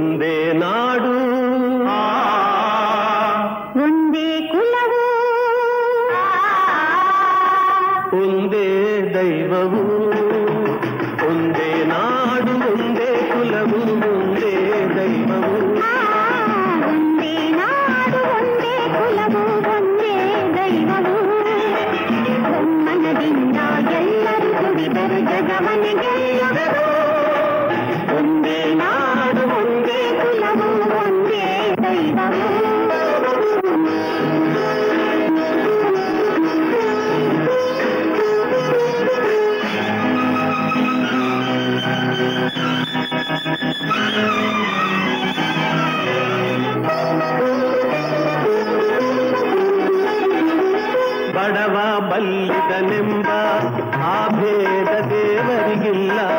ಒಂದೇ ನಾಡು ಒಂದೇ ಕುಲವು ಒಂದೇ ದೈವವು ಒಂದೇ ನಾಡು ಒಂದೇ ಕುಲವು ಒಂದೇ ದೈವವು ಒಂದೇ ನಾಡು ಒಂದೇ ಕುಲವು ಒಂದೇ ದೈವವು ಮನದಿಂದ ಎಲ್ಲರೂ ದುಡಿದರೆ ಜಗವನಿಗೆ ಬಡವ ಬಲ್ಲಿದನೆಂಬ ಆ ಭೇದ ದೇವರಿಗಿಲ್ಲ ಗಾಳಿ ಬೆಳಕು ನೀರು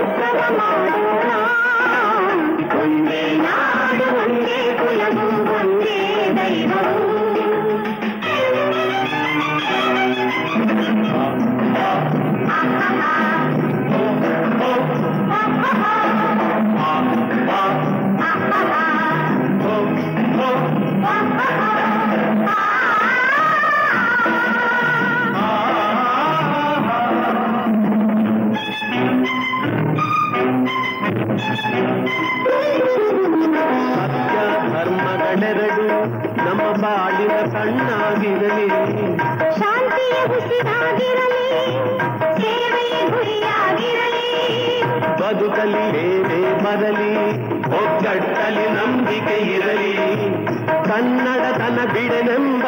Música ಧರ್ಮಗಳೆರಡು ನಮ್ಮ ಬಾಳಿನ ಕಣ್ಣಾಗಿರಲಿ. ಶಾಂತಿಯ ಉಸಿರಾಗಿರಲಿ ಸೇವೆಯ ಗುರಿಯಾಗಿರಲಿ. ಬದುಕಲಿ ಬೇರೆ ಬರಲಿ ಒಗ್ಗಟ್ಟಲಿ ನಂಬಿಕೆ ಇರಲಿ. ಕನ್ನಡತನ ಬಿಡನೆಂಬ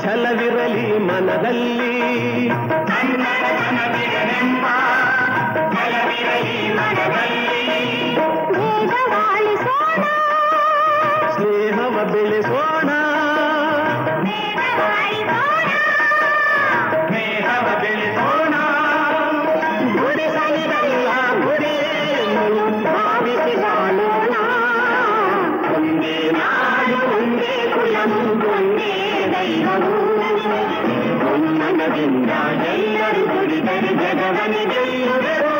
ಛಲವಿರಲಿ ಮನದಲ್ಲಿ. ಕನ್ನಡತನ ಬಿಡನೆಂಬ ದೈವವು ಮನದಿಂದ ಎಲ್ಲರೂ ದುಡಿದರೆ ಜಗವನೆ ಗೆಲ್ಲುವರು